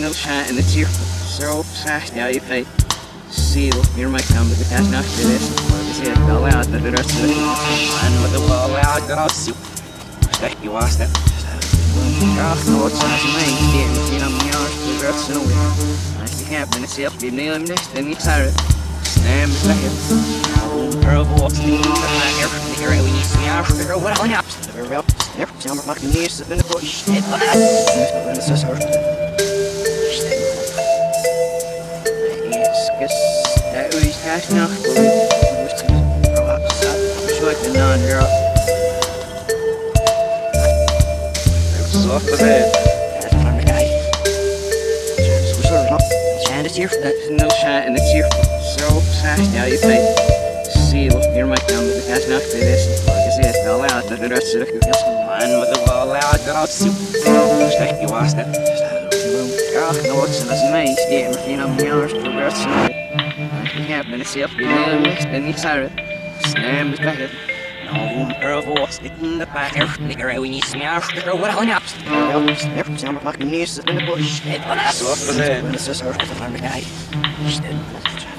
No and it's here. So, now you pay. Seal, here my come, but the cash now to. Is it go out, the rest of And with the ball out, you lost it's not. You know. I it's nailing this, then you tire it. Stand back here. Girl, walks the. It. It? No it's. Now you pay. Seal, here my the cash now to this. Like I said, go out, the rest of the yes, mine with the ball out, go soup. Stack you lost that. Ja, no, it's not my idea. You know, me are the rest of the I can happen, it's up, you know, then you tire it. Snam is back. No, girl, walks in the fire. Nigger, we need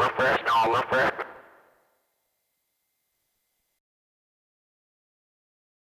We here, this all over.